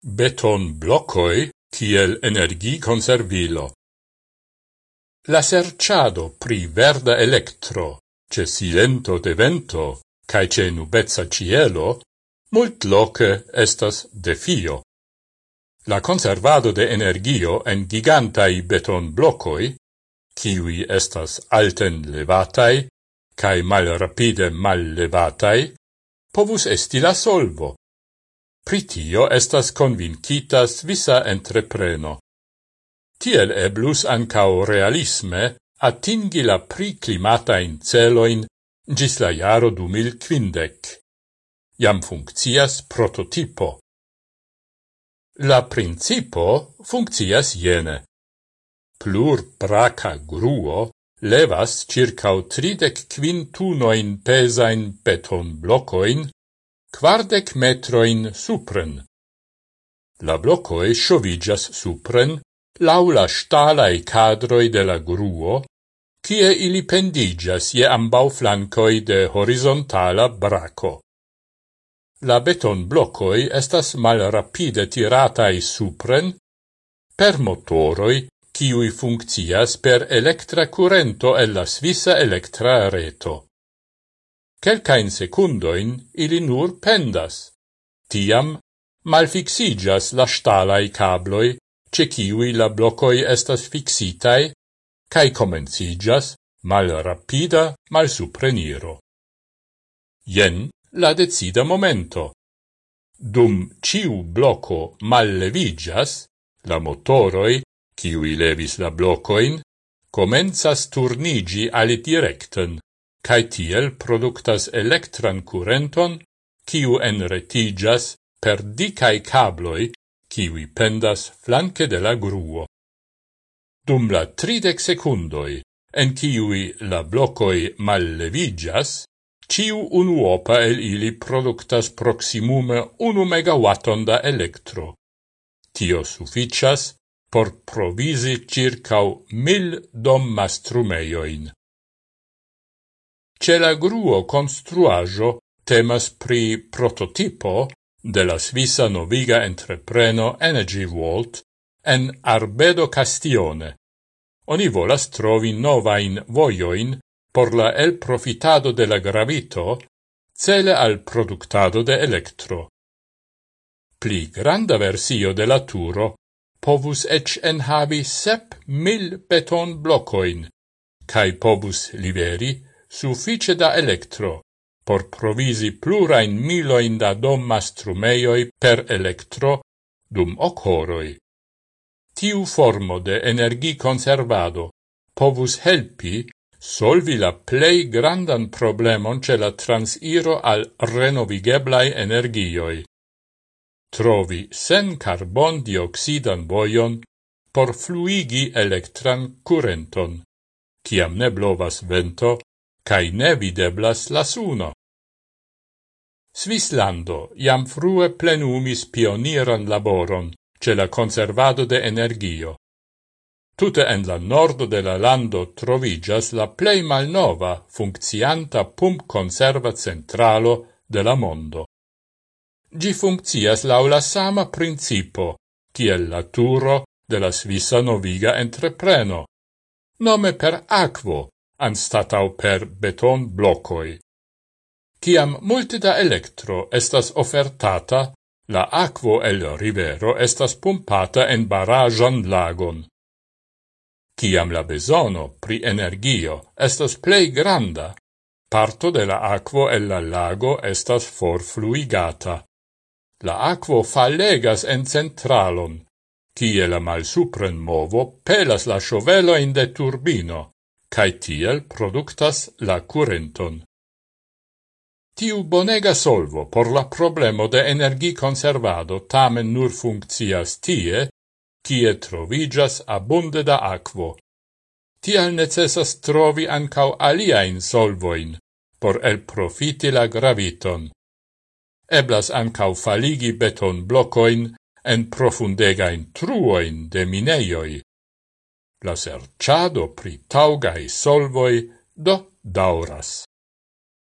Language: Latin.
Betonblokoj kiel energikonservilo. La serciado pri verda electro, ce silento de vento cae ce nubezza cielo, mult loce estas defio. La conservado de energio en gigantai beton blocoi, kiwi estas alten levatai, cae mal rapide mal levatai, povus esti la solvo. Pritio estas convincitas visa entrepreno. Tiel eblus ancao realisme atingi la priclimatain celoin gis la jaro du mil quindec. Iam funccias prototipo. La principo funccias jene. Plur braca gruo levas circa tridec quintunoin pesain beton blocoin quardec metroin supren. La blocoe sciovigas supren laula stalae cadroi de la gruo, cie ili pendigas je ambau flancoi de horizontala braco. La beton blocoi estas mal rapide tiratai supren per motoroi ciui funccias per electra currento e la svisa electra reto. Quelcain secundoin ili nur pendas. Tiam malfixigas la stalai cabloi ce ciui la blocoi estas fixitai, cae comencigas mal rapida mal supreniro. Ien la decida momento. Dum ciu bloco mal levigas, la motoroi, ciui levis la blocoin, comenzas turnigi ali directen cae tiel productas electran curenton, ciu enretigas per dicai cabloi, ciui pendas flanque de la gruo. Dum la tridec secundoi, en ciui la blocoi mallevigas, ciu unuopa el ili productas proximume unu megawatton da electro. Tio sufficias por provisi circau mil dommastrumeioin. Ce la gruo construajo temas pri prototipo de la svisa noviga entrepreno Energy Vault en Arbedo Castione. Oni volas trovi novain voioin por la el profitado de la gravito cele al productado de electro. Pli granda versio de la turo povus ec enhavi sep mil beton blocoin, cae povus liveri suffice da electro por provisi plurain miloin da domma strumeioi per electro dum ocoroi. Tiu formo de energi conservado povus helpi solvi la plei grandan problemon ce la transiro al renovigeblai energioi. Trovi sen carbon dioxidan voion por fluigi electran curenton, ciam ne blovas vento, cae ne videblas la suno. Svislando jam frue plenumis pioniran laboron ce la conservado de energio. Tute en la nordo de la lando trovigas la plei malnova funccianta pump conserva centralo de la mondo. Gi funccias lau la sama principo, kiel la turo de la Svissa Noviga entrepreno, nome per aquo, anstatau per beton blocoi. Ciam multe da electro estas offertata, la aquo el rivero estas pumpata en barajan lagon. Ciam la besono pri energio estas plei granda, parto de la aquo el la lago estas forfluigata. La aquo fallegas en centralon, cie la malsupren movo pelas la scioveloin de turbino, cae tiel productas la curenton. Tiu bonega solvo por la problemo de energi conservado tamen nur funccias tie, kie trovigas abunde da aquo. Tial necessas trovi ancau aliaen solvoin por el profiti la graviton. Eblas ancau faligi beton blocoin en profundegain truoin de mineioi, La serciado pri taugai solvoi do dauras.